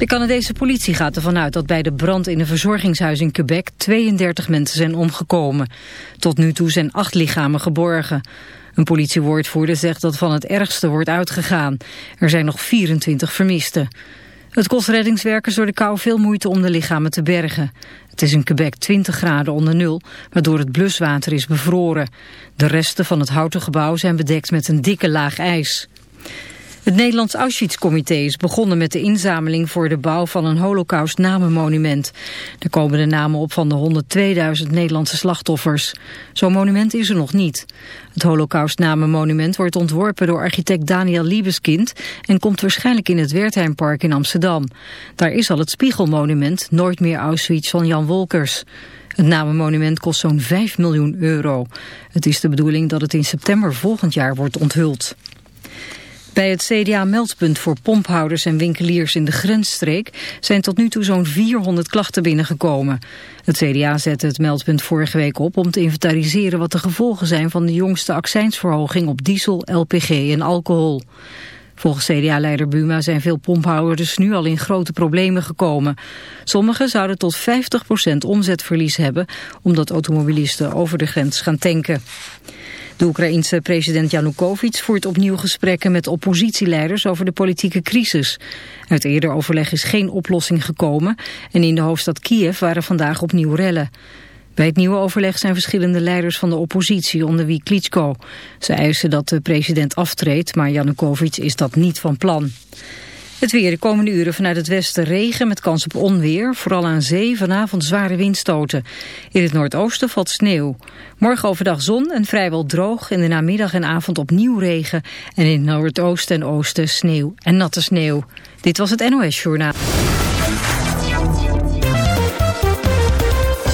De Canadese politie gaat ervan uit dat bij de brand in een verzorgingshuis in Quebec 32 mensen zijn omgekomen. Tot nu toe zijn acht lichamen geborgen. Een politiewoordvoerder zegt dat van het ergste wordt uitgegaan. Er zijn nog 24 vermisten. Het kost reddingswerkers door de kou veel moeite om de lichamen te bergen. Het is in Quebec 20 graden onder nul, waardoor het bluswater is bevroren. De resten van het houten gebouw zijn bedekt met een dikke laag ijs. Het Nederlands Auschwitz-comité is begonnen met de inzameling voor de bouw van een holocaust-namenmonument. Er komen de namen op van de 102.000 Nederlandse slachtoffers. Zo'n monument is er nog niet. Het holocaust-namenmonument wordt ontworpen door architect Daniel Liebeskind en komt waarschijnlijk in het Wertheimpark in Amsterdam. Daar is al het spiegelmonument Nooit meer Auschwitz van Jan Wolkers. Het namenmonument kost zo'n 5 miljoen euro. Het is de bedoeling dat het in september volgend jaar wordt onthuld. Bij het CDA-meldpunt voor pomphouders en winkeliers in de grensstreek zijn tot nu toe zo'n 400 klachten binnengekomen. Het CDA zette het meldpunt vorige week op om te inventariseren wat de gevolgen zijn van de jongste accijnsverhoging op diesel, LPG en alcohol. Volgens CDA-leider Buma zijn veel pomphouders nu al in grote problemen gekomen. Sommigen zouden tot 50% omzetverlies hebben omdat automobilisten over de grens gaan tanken. De Oekraïense president Janukovic voert opnieuw gesprekken met oppositieleiders over de politieke crisis. Uit eerder overleg is geen oplossing gekomen en in de hoofdstad Kiev waren vandaag opnieuw rellen. Bij het nieuwe overleg zijn verschillende leiders van de oppositie, onder wie Klitschko. Ze eisen dat de president aftreedt, maar Janukovic is dat niet van plan. Het weer de komende uren vanuit het westen regen met kans op onweer. Vooral aan zee vanavond zware windstoten. In het noordoosten valt sneeuw. Morgen overdag zon en vrijwel droog. In de namiddag en avond opnieuw regen. En in het noordoosten en oosten sneeuw en natte sneeuw. Dit was het NOS Journaal.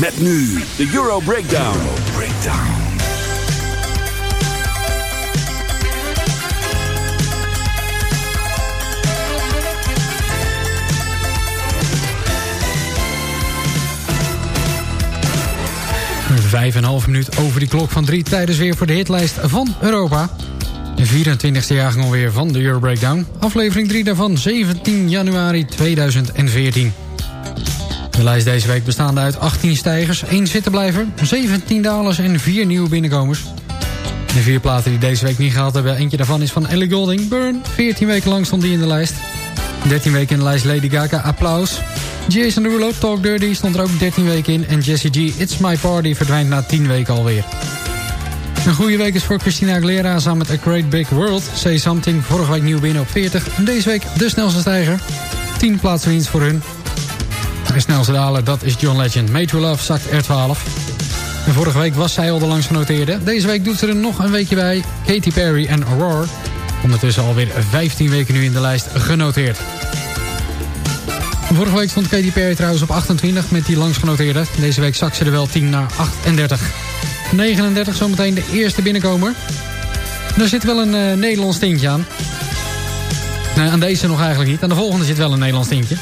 Met nu de Euro Breakdown. Euro Breakdown. Vijf en half minuut over die klok van drie tijdens weer voor de hitlijst van Europa. De 24e jaargang alweer van de Euro Breakdown. Aflevering 3 daarvan 17 januari 2014. De lijst deze week bestaande uit 18 stijgers, 1 zittenblijver, 17 dalers en 4 nieuwe binnenkomers. De vier platen die deze week niet gehaald hebben, eentje daarvan is van Ellie Golding, Burn. 14 weken lang stond die in de lijst. 13 weken in de lijst Lady Gaga, Applaus. Jason Derulo, Talk Dirty, stond er ook 13 weken in. En Jessie G, It's My Party, verdwijnt na 10 weken alweer. Een goede week is voor Christina Aguilera samen met A Great Big World. Say Something, vorige week nieuw binnen op 40. En deze week de snelste stijger. 10 plaatsen winst voor hun. De snelste daler, dat is John Legend. Made Love zakt er 12. En vorige week was zij al de langst genoteerde. Deze week doet ze er nog een weekje bij. Katy Perry en Aurora. Ondertussen alweer 15 weken nu in de lijst genoteerd. Vorige week stond Katy Perry trouwens op 28 met die langst genoteerde. Deze week zak ze er wel 10 naar 38. 39 zometeen de eerste binnenkomer. Er zit wel een uh, Nederlands tintje aan. Nee, aan deze nog eigenlijk niet. Aan de volgende zit wel een Nederlands tintje.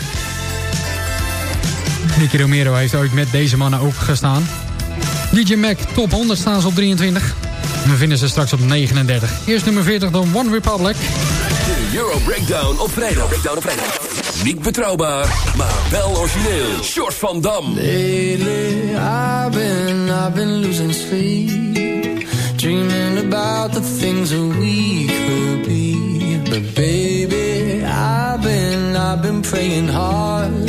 Nicky Romero heeft ooit met deze mannen ook gestaan. DJ Mac, top 100 staan ze op 23. En we vinden ze straks op 39. Eerst nummer 40 dan One Republic. De Euro Breakdown op vrijdag. Breakdown op vrijdag. Niet betrouwbaar, maar wel origineel. Short van Dam. Lately I've been, I've been losing sleep Dreaming about the things that we could be But baby, I've been, I've been praying hard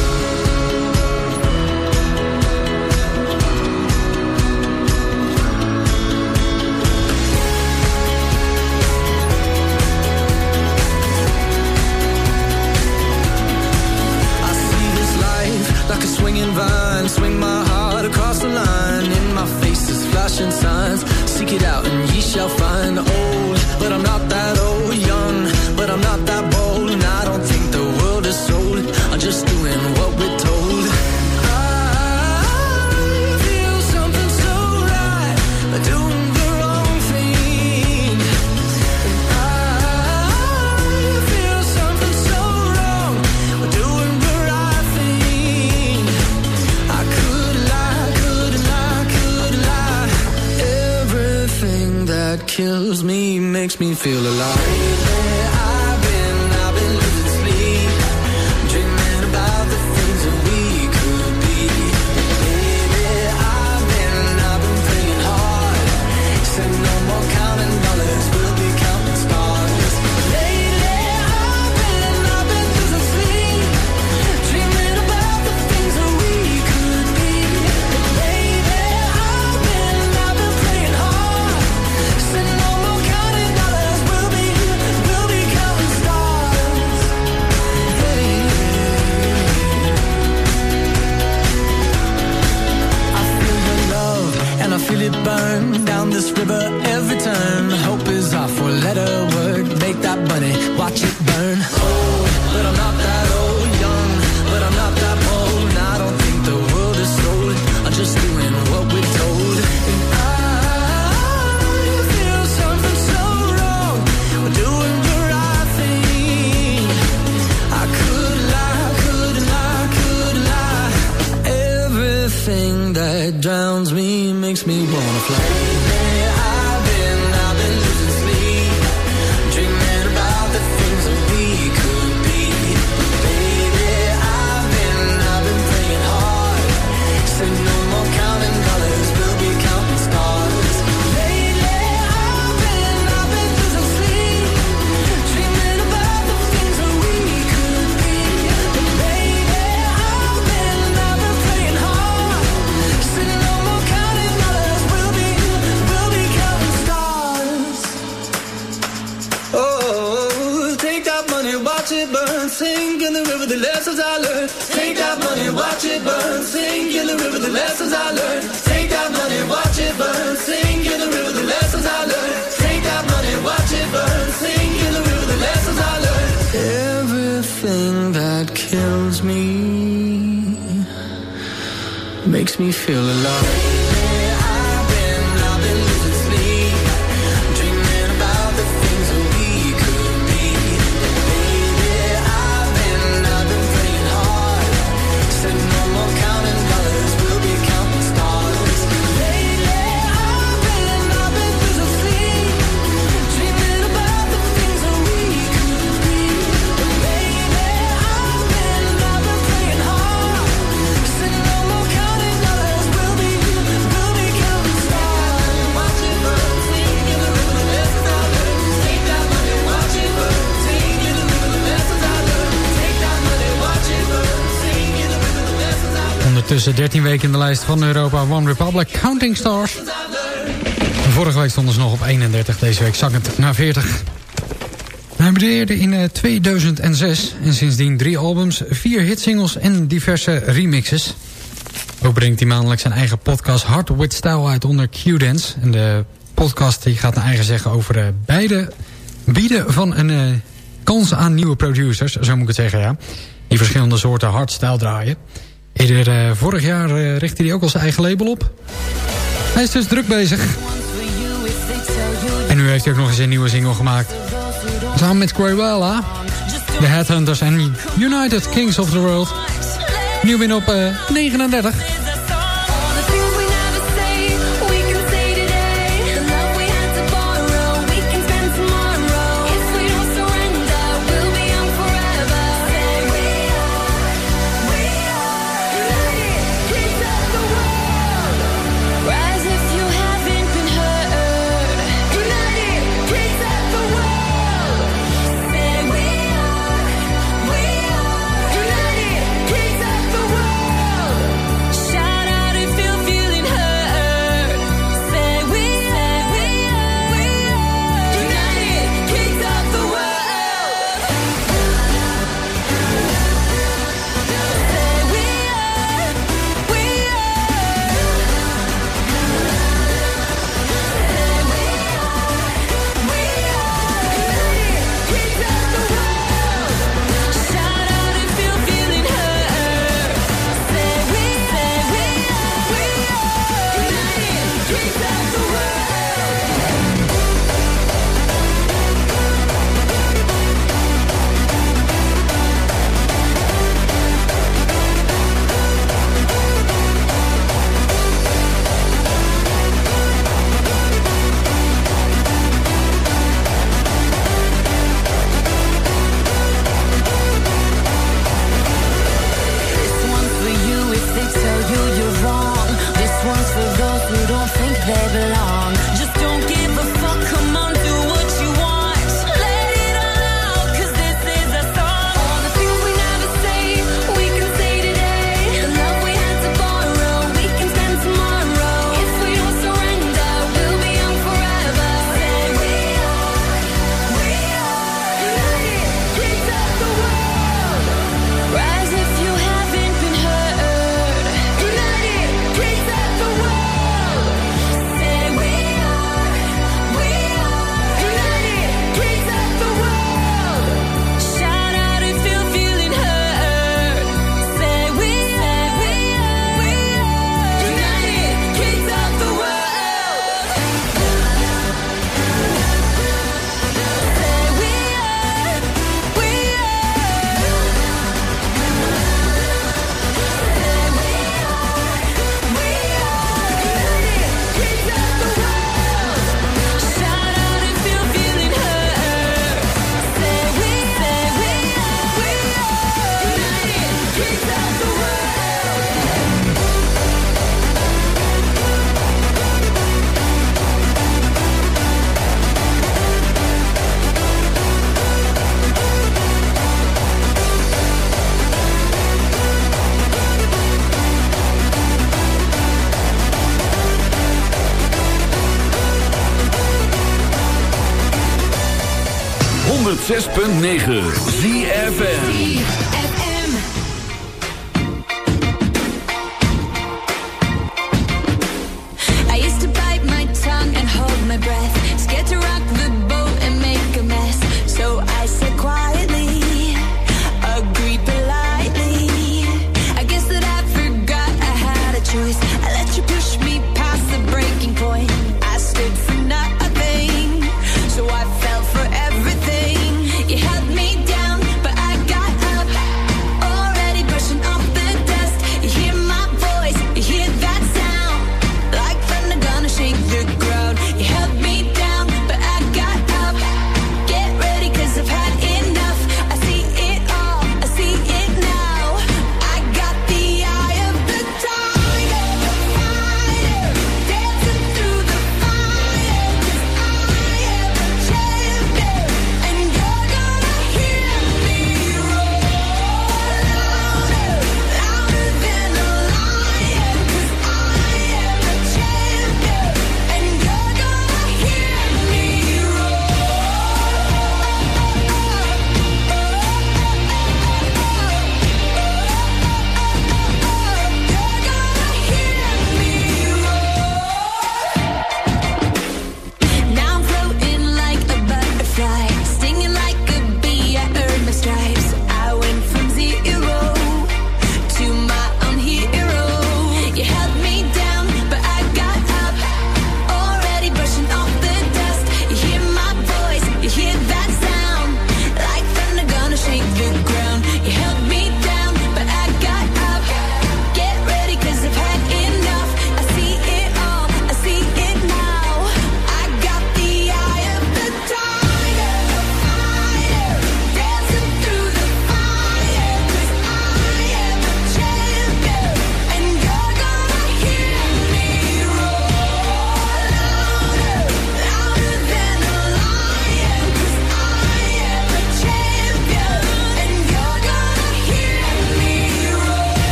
me feel alive. Ondertussen 13 weken in de lijst van Europa One Republic Counting Stars. Vorige week stonden ze nog op 31, deze week zakkend naar 40. Hij bedeerde in eh, 2006 en sindsdien drie albums, vier hitsingles en diverse remixes. Ook brengt hij maandelijk zijn eigen podcast Hard With Style uit onder Q-Dance. En de podcast die gaat naar eigen zeggen over uh, beide bieden van een uh, kans aan nieuwe producers, zo moet ik het zeggen, ja. Die verschillende soorten hardstyle draaien. Eerder uh, vorig jaar uh, richtte hij ook al zijn eigen label op. Hij is dus druk bezig. En nu heeft hij ook nog eens een nieuwe single gemaakt. Samen met Cruella, The Headhunters en United Kings of the World. Nu weer op uh, 39. .9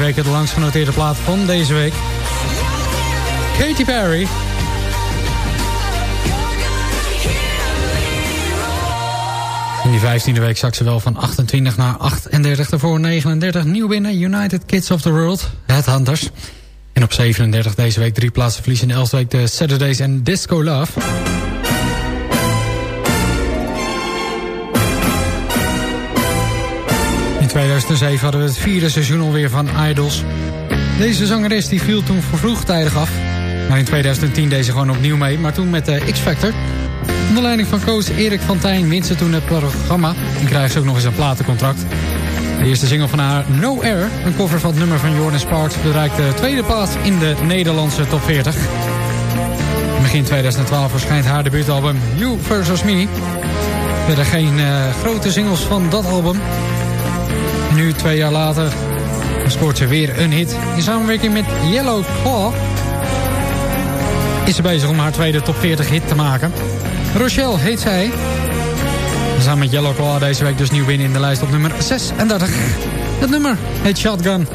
15 weken de langst genoteerde plaat van deze week. Katy Perry. In die 15e week zak ze wel van 28 naar 38. Daarvoor 39 nieuw binnen. United Kids of the World. Headhunters. En op 37 deze week drie plaatsen verlies in de 11e week de Saturdays en Disco Love. 2007 hadden we het vierde seizoen alweer van Idols. Deze zangeres die viel toen vroegtijdig af. Maar in 2010 deed ze gewoon opnieuw mee. Maar toen met de X-Factor. Onder leiding van coach Erik van Tijn wint ze toen het programma. En krijgt ze ook nog eens een platencontract. De eerste single van haar No Air, een cover van het nummer van Jordan Sparks... bereikt de tweede plaats in de Nederlandse top 40. begin 2012 verschijnt haar debuutalbum You vs. Me. Verder geen uh, grote singles van dat album. Nu, twee jaar later, scoort ze weer een hit. In samenwerking met Yellow Claw is ze bezig om haar tweede top 40 hit te maken. Rochelle heet zij. Samen met Yellow Claw deze week dus nieuw binnen in de lijst op nummer 36. Het nummer heet Shotgun.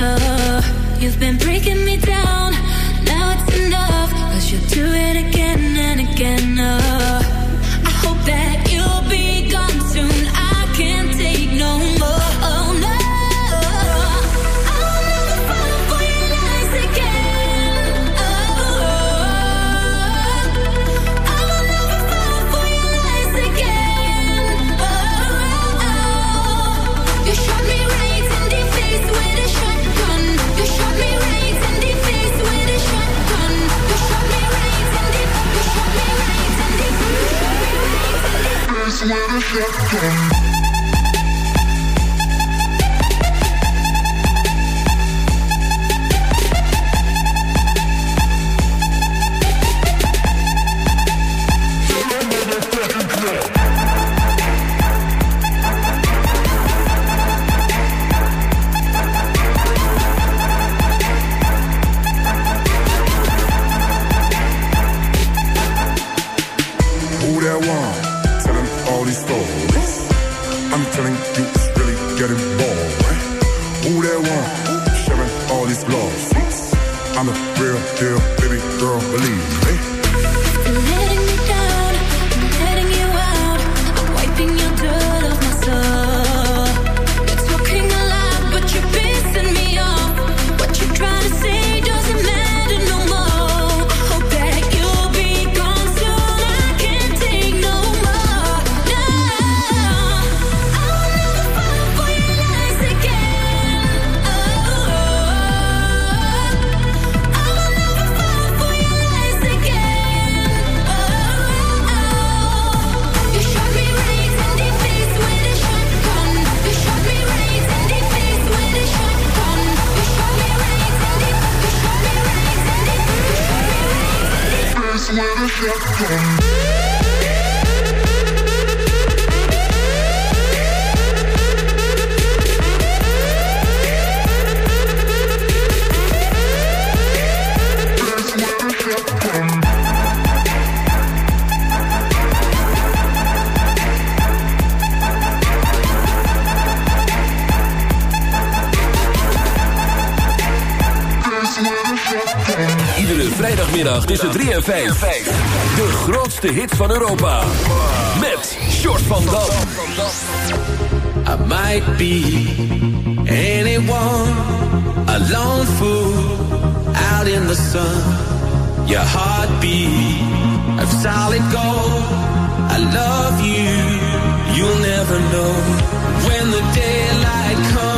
Oh You've been breaking me down you'll do it again and again, oh face with 5. De grootste hits van Europa. Met Short van Dam. I might be anyone, a lone fool out in the sun. Your heartbeat of solid gold. I love you, you'll never know. When the daylight comes,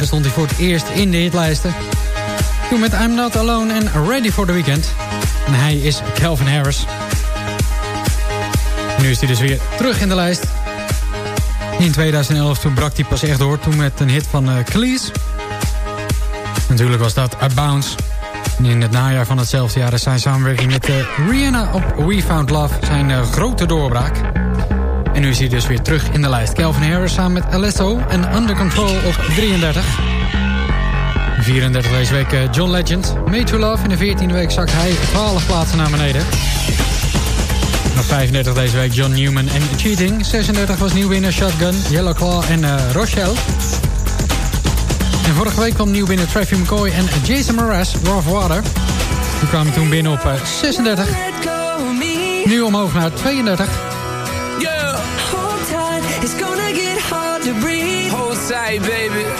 2009 stond hij voor het eerst in de hitlijsten. Toen met I'm Not Alone en Ready for the Weekend. En hij is Calvin Harris. Nu is hij dus weer terug in de lijst. In 2011 toen brak hij pas echt door. Toen met een hit van Cleese. Natuurlijk was dat A Bounce. In het najaar van hetzelfde jaar is zijn samenwerking met uh, Rihanna op We Found Love zijn uh, grote doorbraak. En nu is hij dus weer terug in de lijst. Calvin Harris samen met Alesso en Under Control op 33. 34 deze week uh, John Legend. Made to Love. In de 14e week zakt hij 12 plaatsen naar beneden. Nog 35 deze week John Newman en Cheating. 36 was nieuw binnen Shotgun, Yellow Claw en uh, Rochelle. En vorige week kwam nieuw binnen Traffy McCoy en Jason Mraz, Rough Water. Die kwamen toen binnen op uh, 36. Nu omhoog naar 32. To breathe. Hold tight, baby.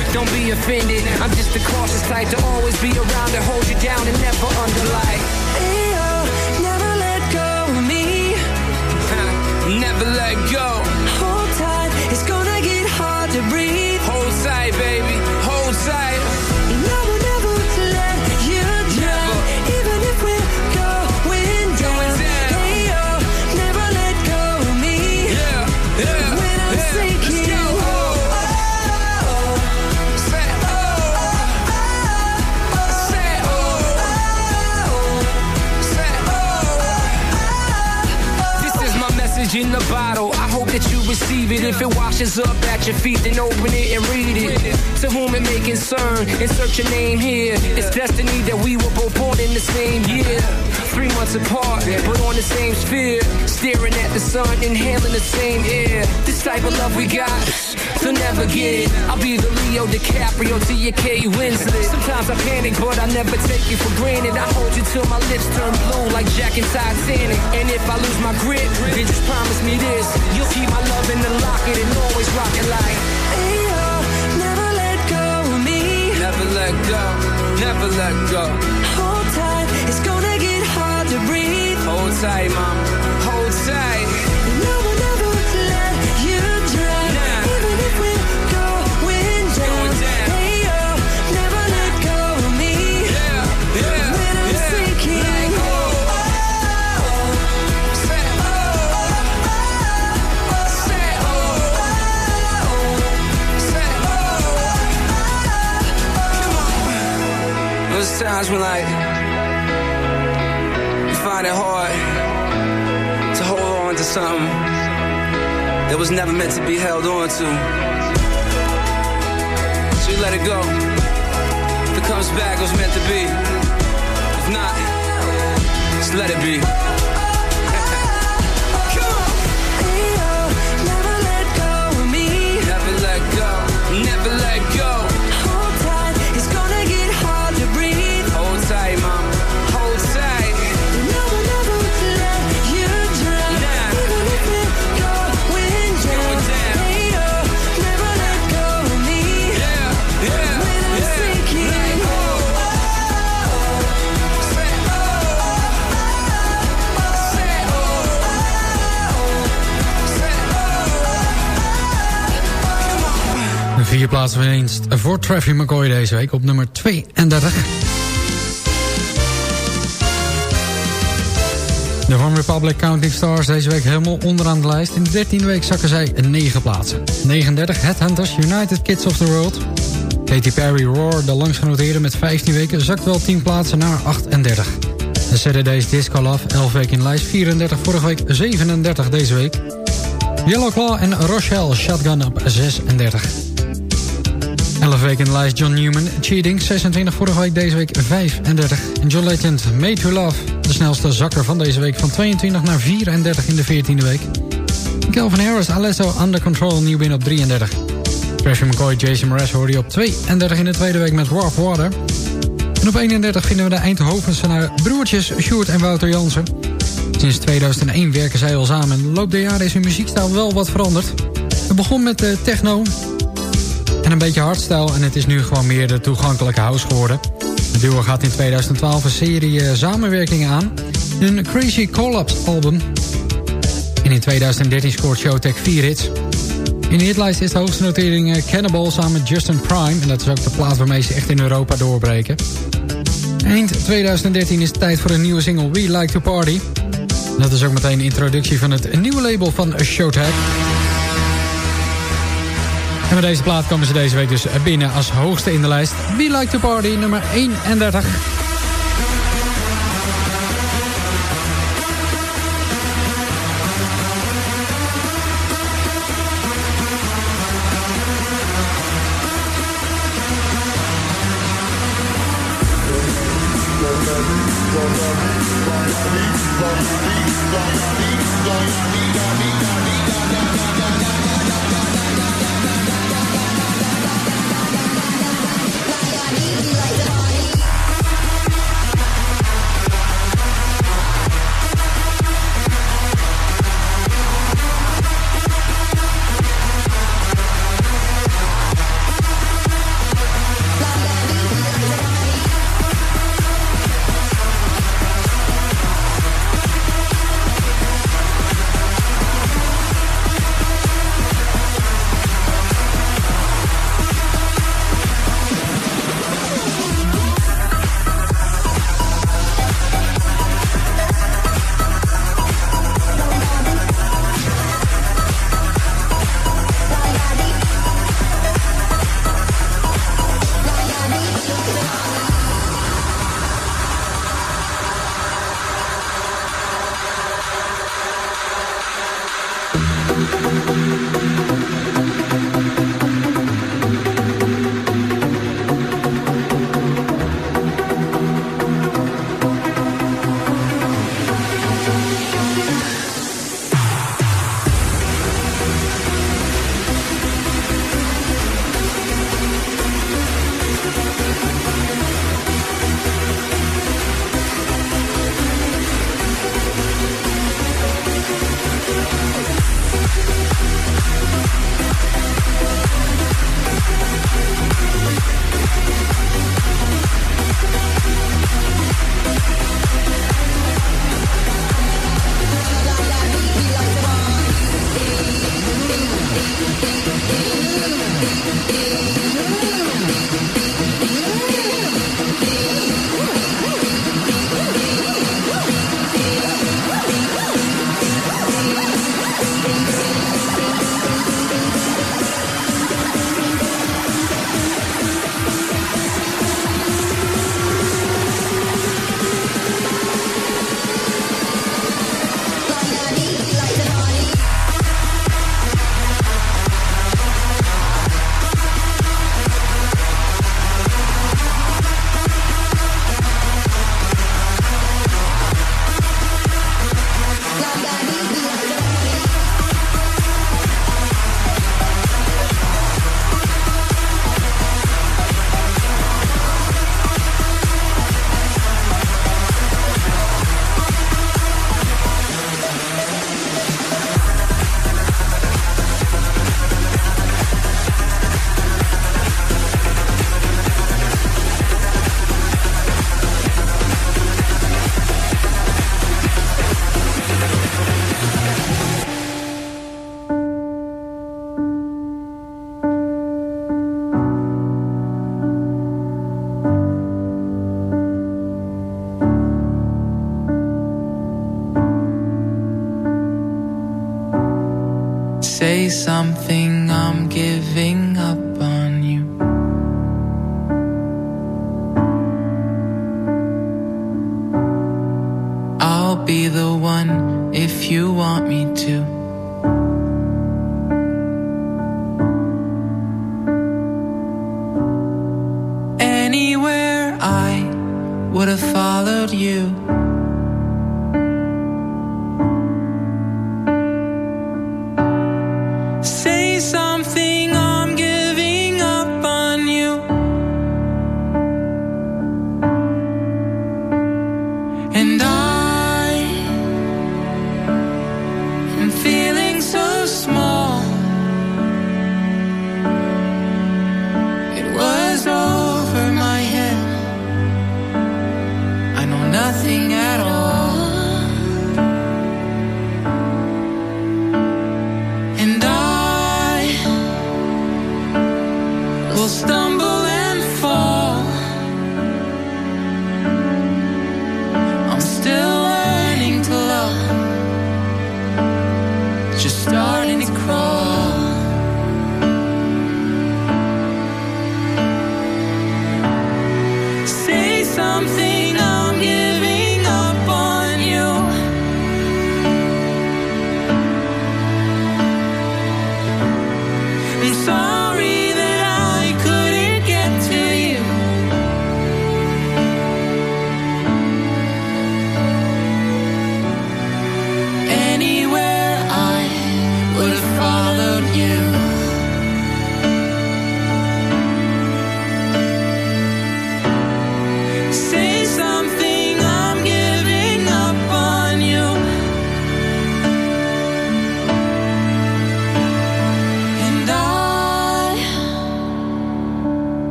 Don't be offended, I'm just the cautious type to always be around to hold you down and never underlie. Message in the bottle. I hope that you receive it. If it washes up at your feet, then open it and read it. To whom it may concern, insert your name here. It's destiny that we were both born in the same year. Three months apart, but on the same sphere. Staring at the sun, inhaling the same air. This type of love we got, so never get it. I'll be the Leo DiCaprio to your Kate Winslet. Sometimes I panic, but I never take you for granted. I hold you till my lips turn blue like Jack and Titanic. And if I lose my grip, then just promise me this. You'll keep my love in the locket and always rock it like. Oh, never let go of me. Never let go, never let go. Hold Hold tight, mom. Hold tight. No you're never go of me. Yeah, yeah. When I'm sinking. Like, oh, oh. Oh, oh, oh. Oh, oh. oh, oh. Oh. Come on. Those times when, like, find it hard something that was never meant to be held on to. So you let it go. If it comes back, it was meant to be. If not, just let it be. Never let go. Never let go, Vier plaatsen winst voor Traffy McCoy deze week op nummer 32. De One Republic Counting Stars deze week helemaal onderaan de lijst. In de 13e week zakken zij 9 plaatsen. 39 Headhunters United Kids of the World. Katy Perry Roar, de langst genoteerde met 15 weken, zakt wel 10 plaatsen naar 38. De Saturday's Disco Love, 11 weken in lijst, 34 vorige week, 37 deze week. Yellow Claw en Rochelle Shotgun op 36. 11 weken in lijst John Newman, Cheating, 26 vorige week, deze week 35. En John Legend, Made to Love, de snelste zakker van deze week... van 22 naar 34 in de 14e week. Calvin Harris, Alesso, Under Control, nieuw binnen op 33. Trashy McCoy, Jason Mraz hoorde je op 32 in de tweede week met Rough Water. En op 31 vinden we de Eindhovense broertjes Sjoerd en Wouter Jansen. Sinds 2001 werken zij al samen en de loop der jaren is hun muziekstijl wel wat veranderd. Het begon met de techno en een beetje hardstyle en het is nu gewoon meer de toegankelijke house geworden. De duo gaat in 2012 een serie eh, samenwerkingen aan. Een Crazy Collapse album. En in 2013 scoort Showtek 4 hits. In de hitlijst is de hoogste notering eh, Cannibal samen met Justin Prime. En dat is ook de plaats waarmee ze echt in Europa doorbreken. Eind 2013 is het tijd voor een nieuwe single We Like to Party. Dat is ook meteen de introductie van het nieuwe label van Showtek. En met deze plaat komen ze deze week dus binnen als hoogste in de lijst. We Like to Party, nummer 31.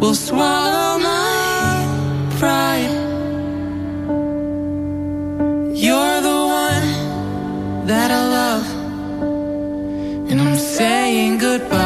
will swallow my pride. You're the one that I love, and I'm saying goodbye.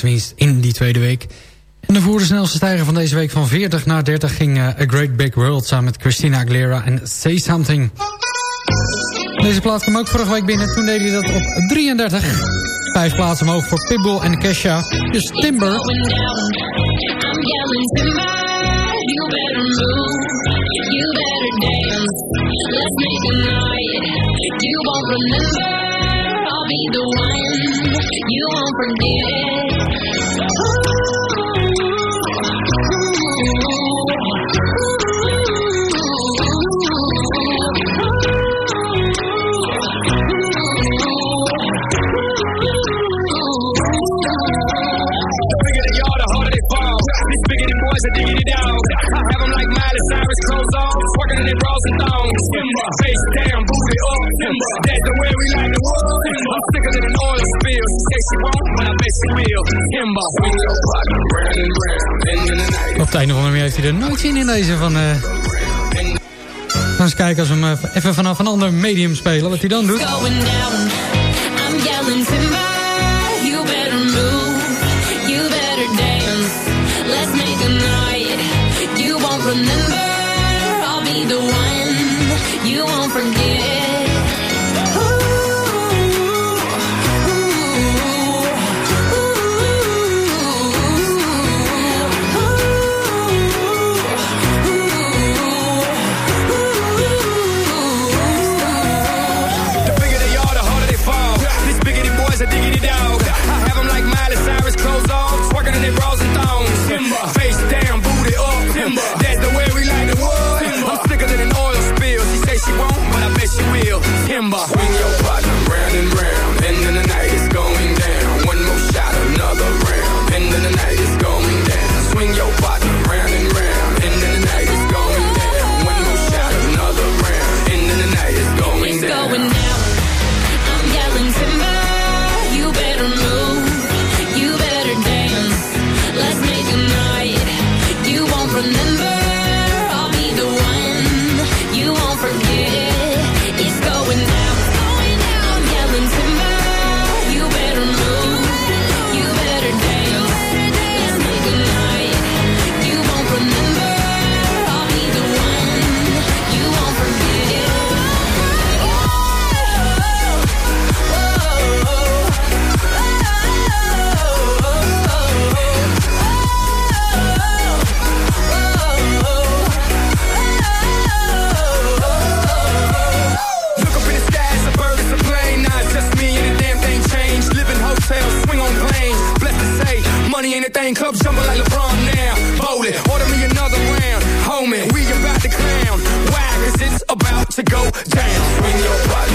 plaats in die tweede week. En voor de snelste stijger van deze week van 40 naar 30 ging eh, A Great Big World samen met Christina Aguilera en Say Something. Deze plaats kwam ook vorige week binnen, toen deed hij dat op 33. Vijf plaatsen omhoog voor Pitbull en Kesha, dus Timber. You won't remember, I'll be the one You won't forget Face down, booty up, timber. That's the way we like the world. I'm sicker than an oil spill. She say she won't, but I bet she will. Timber, swing your partner round and round. Op het een of andere manier heeft hij er nooit zin in deze van... Uh... Gaan eens kijken als we hem eh, even vanaf een ander medium spelen, wat hij dan doet. Game club jumping like LeBron now. Bowling, order me another round. Homie, we about to clown. Why? Cause it's about to go down. Bring your body.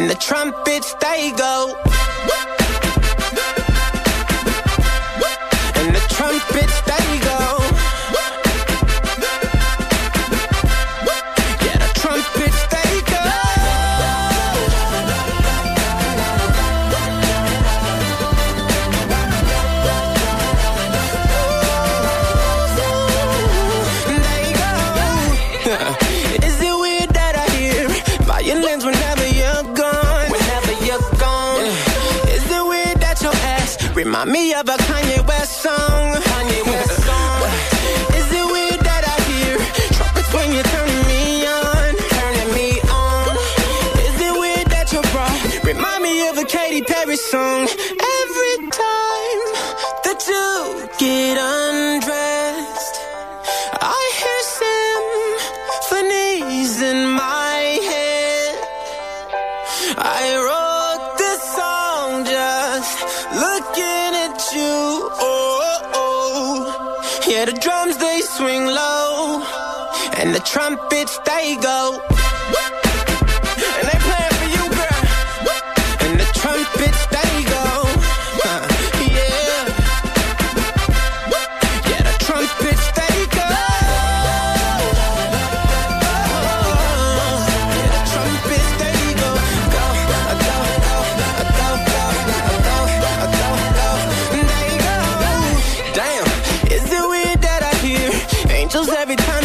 and the trumpets they go. And the trumpets they remind me of And they playing for you, girl. And the trumpets, they go. Uh, yeah. Yeah, the trumpets, they go. Yeah, the trumpets, they go. Go, go, go, go, go, go, go, go, they go. Damn, is it weird that I hear angels every time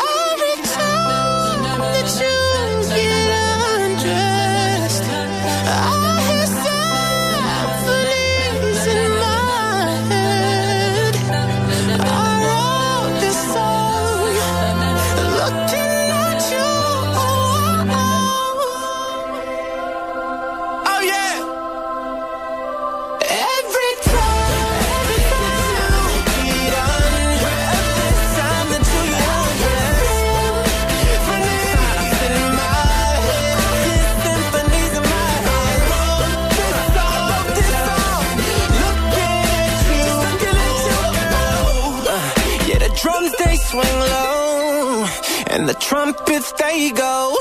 trumpets they go.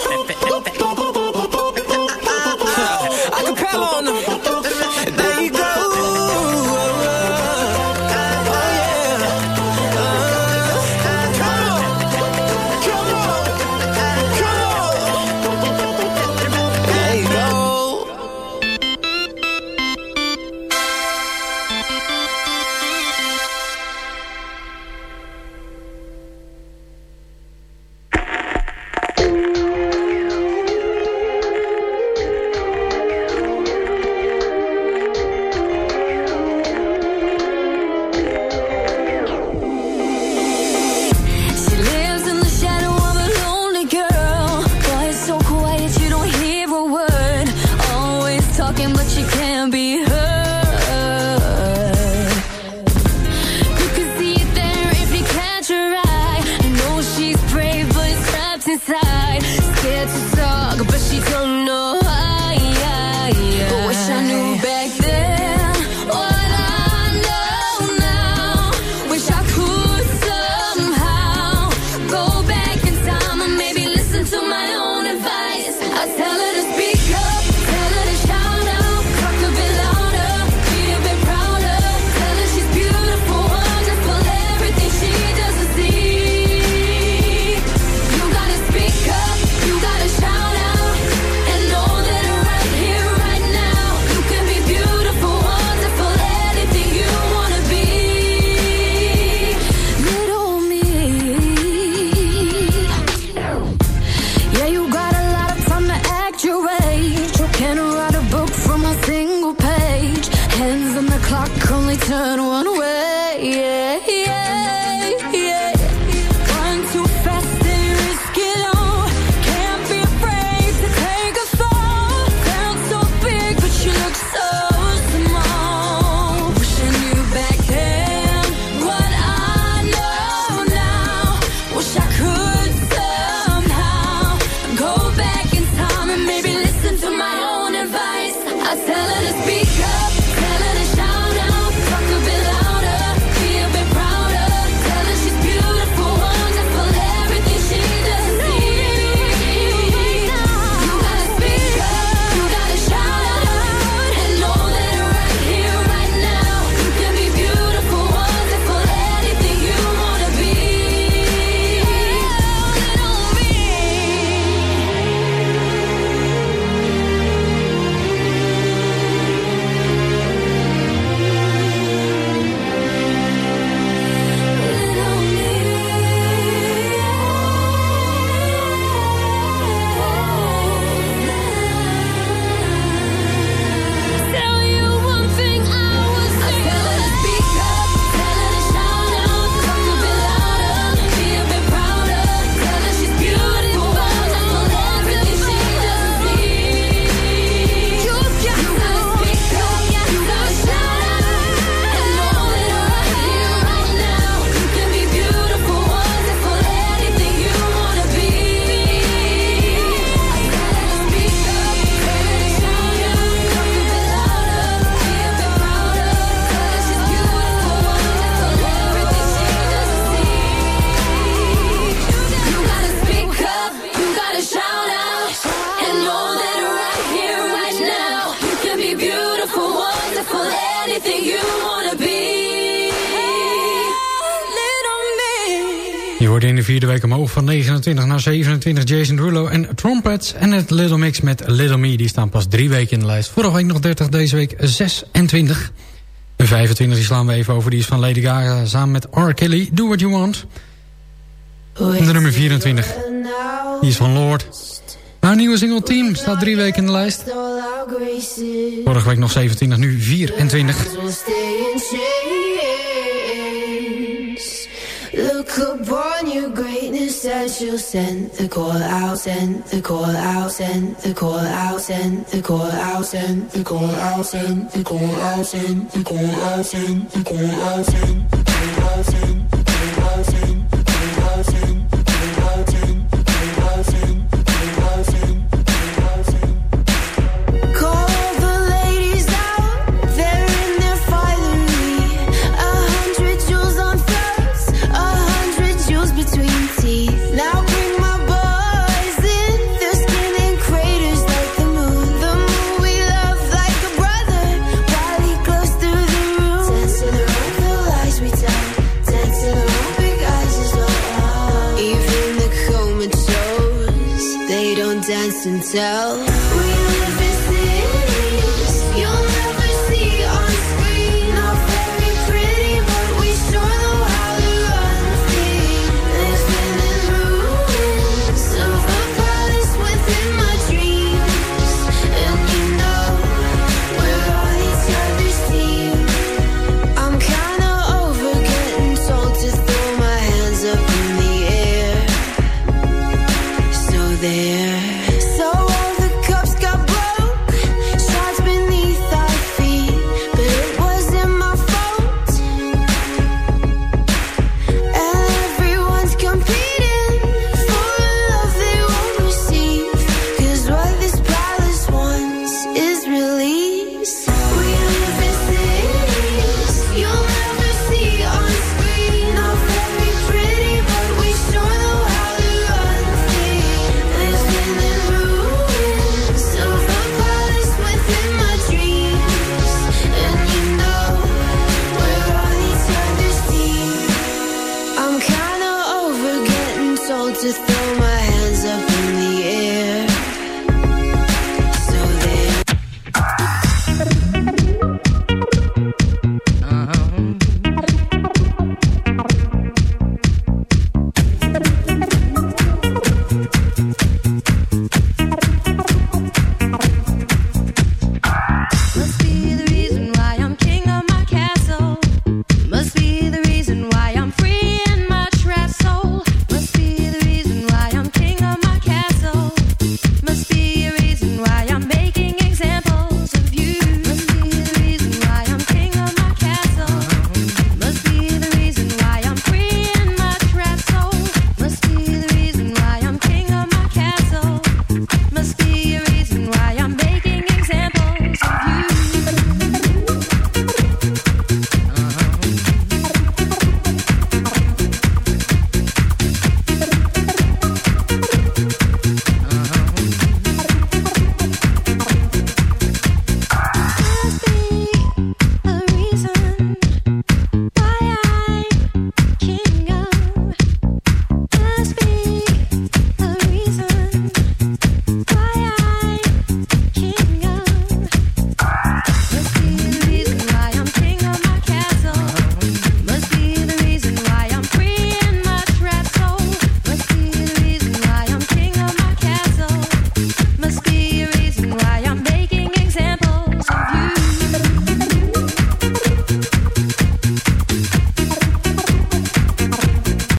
Van 29 naar 27 Jason Derulo en Trumpets. En het Little Mix met Little Me, die staan pas drie weken in de lijst. Vorige week nog 30, deze week 26. De 25 die slaan we even over, die is van Lady Gaga samen met R. Kelly. Do What You Want. En de nummer 24, die is van Lord. Haar nieuwe single Team staat drie weken in de lijst. Vorige week nog 27, nu 24. Look upon your greatness as you send the call out, send the call out, send the call out, send the call out, send the call out, send the call out, send the call out, send the call out, send the call out,